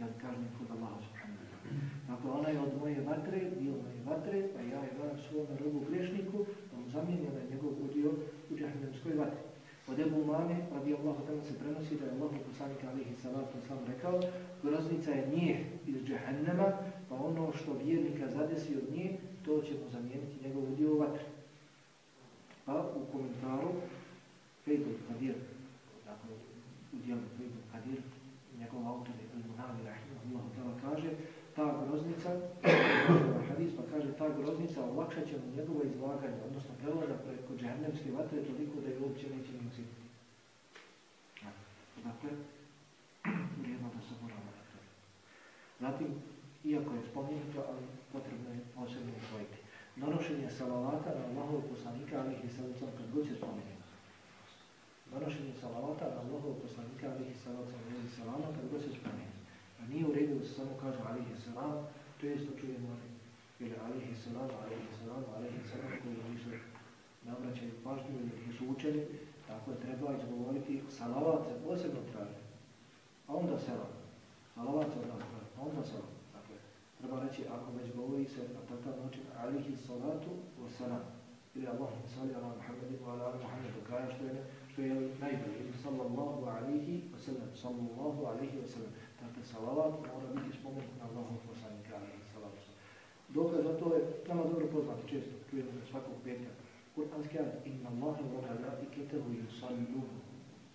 ja kažem kod Allaha subhanahu wa ta'ala. Dakle, ona je od moje vatre, dio moje vatre, pa ja je varam svome robu grešniku, da mu zamijenio na njegov udio u džahnemskoj vatre. Od Ebu Umame, radi Allahu tamo se prenosi da je Allah poslanika alihi salatu islam rekao, groznica je njeh iz džehennema, pa ono što vjernika zadesi od nje, to će mu zamijeniti njegov udio vatre. Pa u komentaru, Fejdul Kadir, dakle, u dijelu Fejdul Kadir, njegov autor je Ebu Umame, rahimahullahu tamo kaže, ta groznica, hadis pa kaže, ta groznica olakšat će mu njegovo izlaganje, odnosno prelaza preko džahnemske vatre toliko da je uopće neće ni osjetiti. Dakle, vrijedno da se moramo na to. Zatim, iako je spomenuto, ali potrebno je posebno usvojiti. Donošenje salavata na Allahov poslanika, ali ih je salacom kad god se spomenuo. Donošenje salavata na Allahov poslanika, ali ih je sad sam kad god se spomenuo. A nije u redu da se samo kaže alihi salam, to je isto čujemo ili ali salam, ali salam, ali salam, koji nisu su obraćaju pažnju ili nisu učeni, tako je treba izgovoriti salavat se posebno traži. A onda selam. Salavat se od nas traži. A onda selam. Dakle, treba reći, ako već govori se na takav način, alihi salatu wa salam. Ili Allah sali ala Muhammedi wa ala Muhammedu, kraja što je, što je najbolji. Sallallahu alihi wa sallam, sallallahu alihi wa sallam. Dakle, salavat mora biti spomenut na Allahom poslanika, alihi salatu. Dokaz za to je, nama dobro poznati često, čujemo da dakle, svakog petka. Kur'anski ajat, inna Allahe wa malaiketahu yusallun.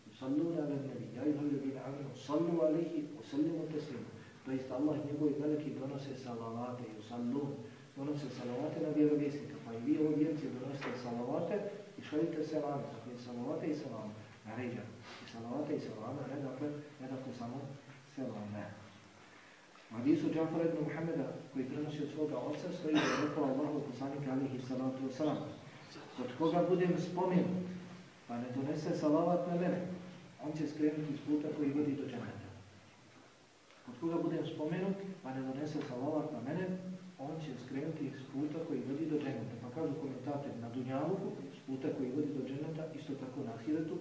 Yusallun ala nabi, ja ihu ljubina aminu, sallu alihi usallimu teslimu. To jest Allah i njegovi veliki donose salavate i usallun, donose salavate na vjerovjesnika, pa i vi ovi vjerci donosite salavate i šaljite salame, dakle salavate i salame, naređa, i salavate i salame, ne dakle, ne dakle samo salame. U hadisu Džafar ibn Muhammeda, koji prenosi od svoga oca, stoji da je rekao Allahu poslanika alihi salatu wasalam, od koga budem spomenut, pa ne donese salavat na mene, on će skrenuti iz puta koji vodi do džaneta. Od koga budem spomenut, pa ne donese salavat na mene, on će skrenuti s puta koji vodi do dženeta. Pa kažu komentatori na Dunjavuku, s puta koji vodi do dženeta, pa isto tako na Ahiretu,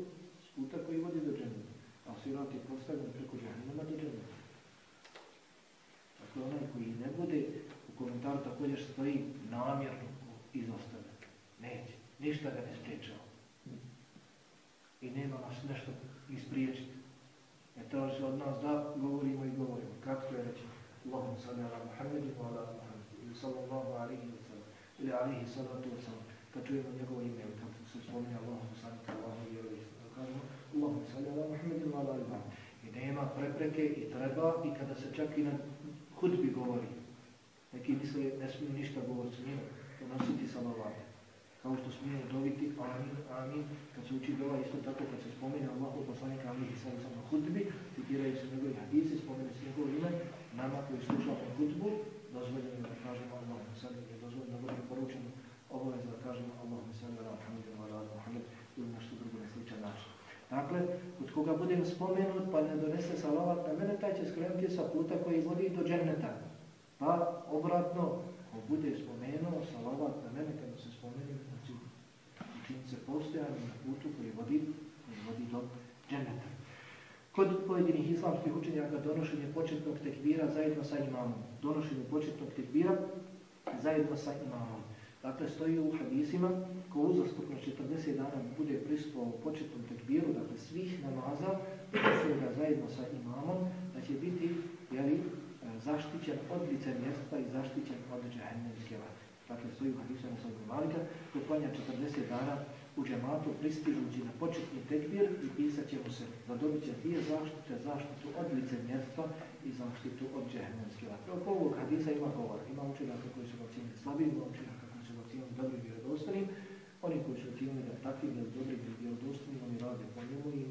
s puta koji vodi do dženeta. A sirat je postavljen preko džahnama do džahnama. Dakle, onaj koji ne bude u komentaru također stoji namjerno izostavljen. Neće. Ništa ga ne spriječava. I nema nas nešto ispriječiti. Ne traži od nas da govorimo i govorimo. Kratko je reći? Allahum salli ala Muhammedi wa ala Muhammedi. Ili sallallahu alihi wa sallam. Ili alihi sallatu wa sallam. Kad čujemo njegovo ime, kad se spominje Allahum salli ala Muhammedi wa sallam. Allahu sallallahu salli ala Muhammedi wa ala I nema prepreke i treba i kada se čak i na hudbi govori. Neki misle ne smiju ništa govoriti, smiju donositi salavate kao što smije dobiti amin, amin, kad se uči dova isto tako kad se spomene Allahu poslanika amin i sam sam na hudbi, citiraju se njegovi hadisi, spomene se njegovo ime, nama koji slušamo hudbu, dozvoljeno da kažemo Allahu sallam, je dozvoljeno da bude poručeno obaveza da kažemo Allahu sallam, ala Muhammed, ala Muhammed, ili nešto drugo na sličan način. Dakle, od koga budem spomenut pa ne donese salavat na mene, taj će skrenuti sa puta koji vodi do dženneta. Pa obratno, ko bude spomenuo salavat na mene, kada se spomeni, znači učinit se postojanje na putu koji vodi, koji vodi do dženeta. Kod pojedinih islamskih učenjaka donošenje početnog tekbira zajedno sa imamom. Donošenje početnog tekbira zajedno sa imamom. Dakle, stoji u hadisima ko uzastupno 40 dana bude prisutuo u početnom tekbiru, dakle svih namaza, se ga zajedno sa imamom, da će biti jeli, e, zaštićen od lice mjesta i zaštićen od džahennemske vatre dakle stoji u hadisu na svojeg malika, ko klanja 40 dana u džematu, pristižući na početni tekbir i pisat će mu se, zadobit će dvije zaštite, zaštitu od licemjerstva i zaštitu od džahennemske vatre. Oko ovog hadisa ima govor, ima učenjaka koji su vacinili slabim, ima učenjaka dobrim i vjerodostanim, oni koji su učinili da takvim ili dobrim i vjerodostanim, oni rade po njemu i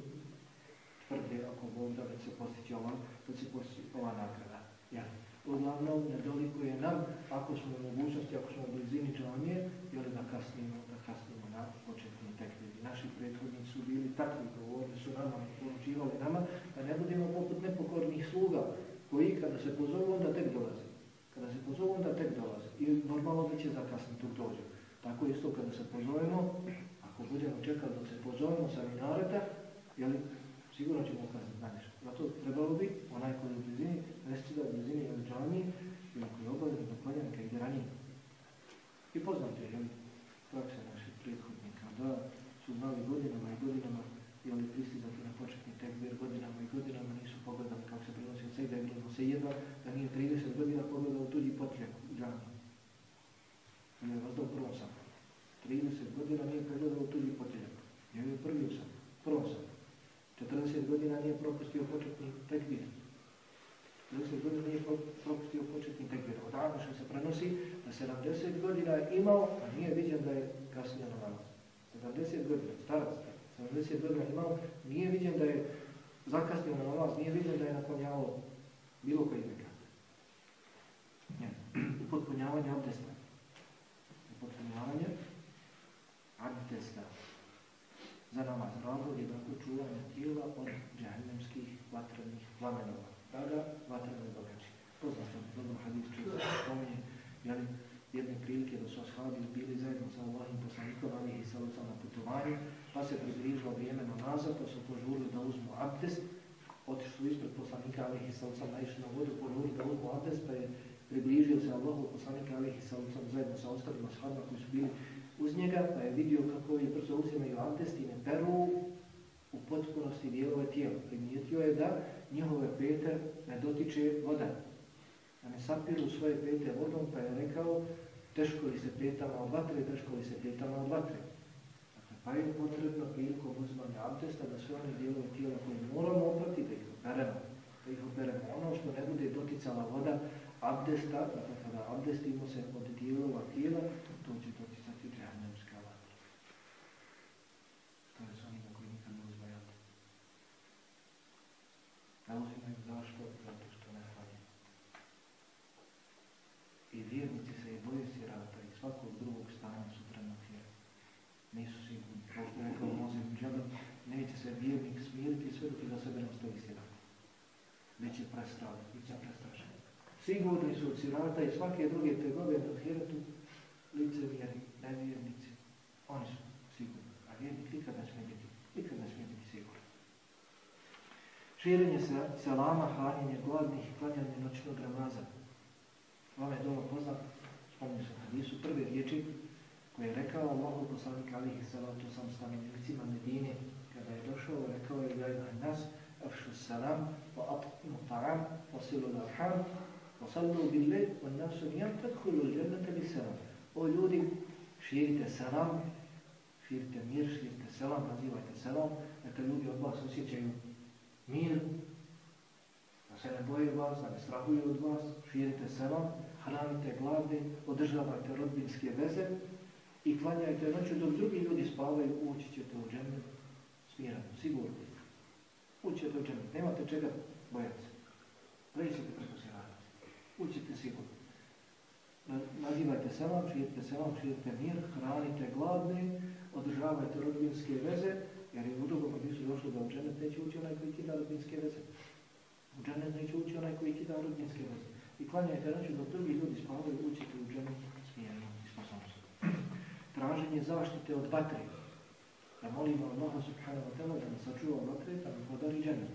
tvrde ako Bog da će se postići ova, da će postići ova nagrada. Ja uglavnom nedoliko dolikuje nam, ako smo u mogućnosti, ako smo u blizini džamije, jel da kasnimo, da kasnimo na početni tekvidi. Naši prethodnici su bili takvi, govorili su nama, poručivali nama, da ne budemo poput nepokornih sluga, koji kada se pozovu, onda tek dolaze. Kada se pozovu, onda tek dolaze. I normalno da će zakasniti dok dođu. Tako isto kada se pozovemo, ako budemo čekali da se pozovemo sa minareta, jeli, sigurno ćemo kasniti na nešto. Zato trebalo bi onaj koji je u blizini, mesčida u blizini ili džanije, ili koji je obavezno do klanja, neka ide ranije. I poznate je praksa naših prethodnika, da su znali godinama i godinama jeli pristizati na početni tekbir godinama i godinama nisu pogledali kako se prenosi od sejda i bilo se jedva da nije 30 godina pogledao tuđi potljek u džaniji. On je vazdao prvom sam. 30 godina nije pogledao tuđi potljek. Je je prvi sam, prvom sam. 40 godina nije propustio početni tekbir. 40 godina nije propustio početni tekbir. Od Anoša se prenosi da 70 godina je imao, a nije viđen da je kasnije na 70 godina, starac, 70 godina imao, nije viđen da je zakasnio na namaz, nije viđen da je naklonjavao bilo koji nekad. upotpunjavanje abdesta potpunjavanje abdesta za namaz. Razlog je dakle čuvanje tijela od džahnemskih vatrenih plamenova. Tada vatrene događe. Poznato je dobro hadis čuo spominje, jeli, jedne prilike da su ashabi bili zajedno sa Allahim poslanikom, ali i sa na putovanju, pa se približilo vrijeme namaza, pa su požurili da uzmu abdest, otišli su ispred poslanika ali Alihi Salucam, naišli na vodu, požurili da uzmu abdest, pa je približio se Allahu poslanika Alihi sallam zajedno sa ostalima ashabima koji su bili uz njega, pa je vidio kako je brzo uzimaju abdest i ne peru u potpunosti dijelove tijela. Primijetio je da njihove pete ne dotiče voda, da ne sapiru svoje pete vodom, pa je rekao teško li se petama od vatre, teško li se petama od vatre. Dakle, pa je potrebno prilikom uzmanja abdesta da sve one dijelove tijela koje moramo oprati, da ih operemo. Da ih operemo. Ono što ne bude doticala voda abdesta, dakle kada abdestimo se od dijelova tijela, to će doticati džahnemska vatra. To je s onima koji nikad ne uzme abdesta. Ne uzimaju zašto? Zato što ne hladi. I vjernici se i boje sirata i svakog drugog stanja sutra na tijelu. Nisu sigurni. Kao što je rekao Mozim Džabar, neće se vjernik smiriti sve dok je za sebe ne stoji sirata. Neće prestaviti. Sigurni su od sirata i svake druge tegove na hiretu lice vjeri, nevjernici. Oni su sigurni. A vjernik nikad ne smije biti, nikad ne smije biti sigurni. Širenje se, selama, hranjenje gladnih i klanjanje noćnog ramaza. Vama je dobro poznat, spominju se hadisu, prve riječi koje je rekao Allahu poslanik alihi salatu sam stanovnicima Medine, kada je došao, rekao je da je nas, afšu salam, wa atmu ta'am, wa silu l'arham, sallu bille, on nasu nijam, tadhulu džennete bi selam. O ljudi, širite selam, širite mir, širite selam, nazivajte selam, neka ljudi od vas osjećaju mir, da se ne boje vas, da ne strahuju od vas, širite selam, hranite gladne, održavajte rodbinske veze i klanjajte noću dok drugi ljudi spavaju, ući ćete u džennet smirano, sigurno. Ući ćete u džennet, nemate čega bojati se. Prećete preko učite sigurno. Nazivajte selam, čijete selam, čijete mir, hranite gladne, održavajte rodbinske veze, jer je u drugom hadisu došlo da u dženet neće ući onaj koji kida rodbinske veze. U dženet neće ući onaj koji kida rodbinske veze. I klanjajte noću dok drugi ljudi spavaju, učite u dženet smijeno i sposobnost. Traženje zaštite od vatre. Da molimo Allaha subhanahu wa ta'ala da nas sačuva od vatre, da nam podari džennet.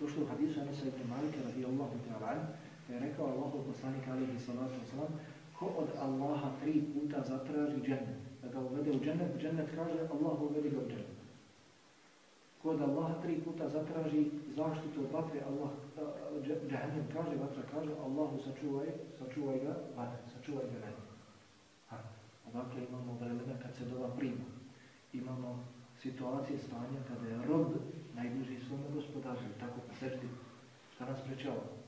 Došlo u hadisu Anasa ibn Malika radijallahu ta'ala je rekao Allahov poslanik alihi salatu wasalam ko od Allaha tri puta zatraži džennet, da ga uvede u džennet, džennet kaže Allahu uvedi ga u džennet kod Allaha tri puta zatraži zaštitu od vatre, Allah, džahnem kaže, vatra kaže, Allahu sačuvaj, sačuvaj ga, vatre, sačuvaj ga vatre. Dakle, imamo vremena kad se dova prima. Imamo situacije stanja kada je rob najbliži svome gospodaru, tako pa po srti, šta nas prečava?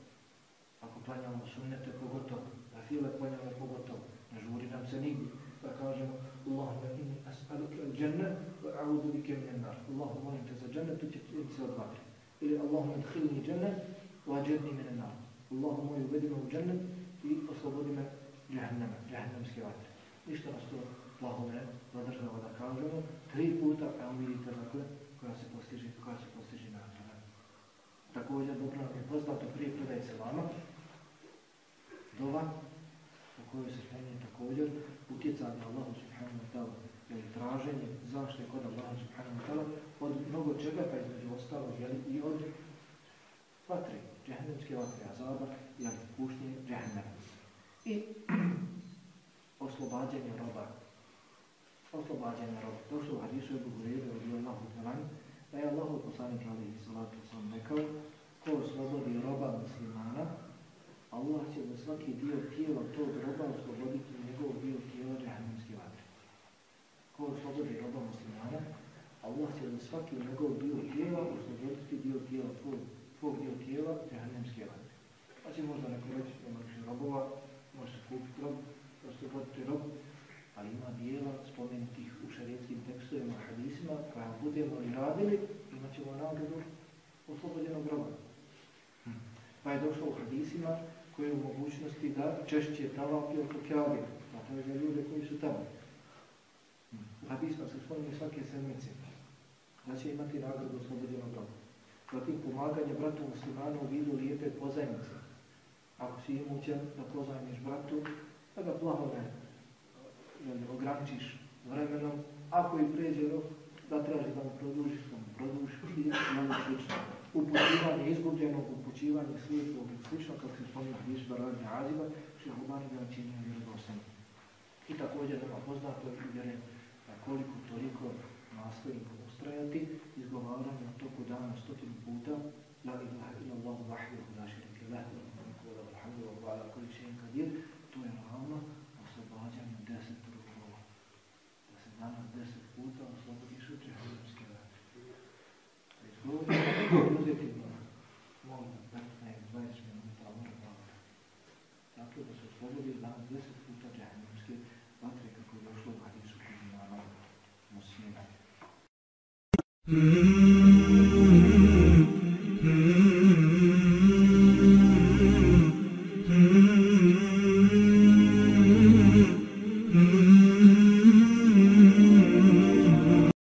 Ako planjamo sunnete, pogotovo, Na file planjamo pogotovo, ne žuri nam se nigdje, da kažemo, Allahumma inni as'aluka al-jannah wa a'udhu bika min an-nar. Allahumma molim te za džennet, tu će ti se od vatre. Ili Allahumma adkhilni džennet wa ajirni min an-nar. Allahumma moj uvedi me u džennet i oslobodi me džahannama, džahannamske vatre. Ništa nas to plaho ne zadržava da kažemo. Tri puta, a vidite dakle, koja se postiže, koja se postiže na. Također, dobro nam je poznato prije predaje se vama, dova, u kojoj se spominje također utjecanje Allahu subhanahu wa ta'ala ili traženje zaštite kod Allaha subhanahu wa ta'ala od mnogo čega pa između ostalo jeli, i od vatre, džahnemske vatre, azaba i kušnje džahnema. I oslobađanje roba. Oslobađanje roba. To što u hadisu je Buhurire od Allahu ta'ala da je Allahu poslanik alihi salatu sam rekao ko oslobodi roba muslimana Allah će za svaki dio tijela tog roba osloboditi njegov dio tijela džahnemske vatre. Ko oslobodi roba muslimana, Allah će za svaki njegov dio tijela osloboditi dio tijela tvoj, tvoj dio tijela džahnemske vatre. Pa će možda neko reći da imaš robova, možeš kupiti rob, osloboditi rob, ali ima dijela spomenutih u šarijetskim tekstovima, hadisima, koja budemo i radili, imat ćemo nagradu oslobođenog roba. Hm. Pa je došlo u hadisima koji je u mogućnosti da češće tavapi oko kjavi, a to je za ljude koji su tamo. A hadisma se spominje svake sedmice, da će imati nagradu oslobođenog roba. Zatim pomaganje bratu muslimanu u vidu lijepe pozajnice. Ako si imućen da pozajmiš bratu, pa da ga plaho ne ograničiš vremenom. Ako i pređe rok, da traži da mu produžiš, da mu produžiš i malo slično. Upućivanje izgubljenog, upućivanje slijepog i slično, kako se spominje Hizba radnja Aziba, šehobani ga činio vjerodostan. I također nama poznato i vjerujem da koliko toliko nastojimo ustrajati, izgovaranje na toku dana stotinu puta, la ilaha illa Allah, vahvihu, la širike, la ilaha illa Allah, alhamdulillah, wa ala kulli še'in kadir, to je ravno oslobađanju deset rukova. Da se danas deset puta oslobodiš od džahannamske vatre. Da izgovorimo, uzeti na molim, 20 minuta. Tako da se oslobodi dan 10 puta džahannamske vatre, kako je došlo u hadisu koji muslima. Mm-hmm.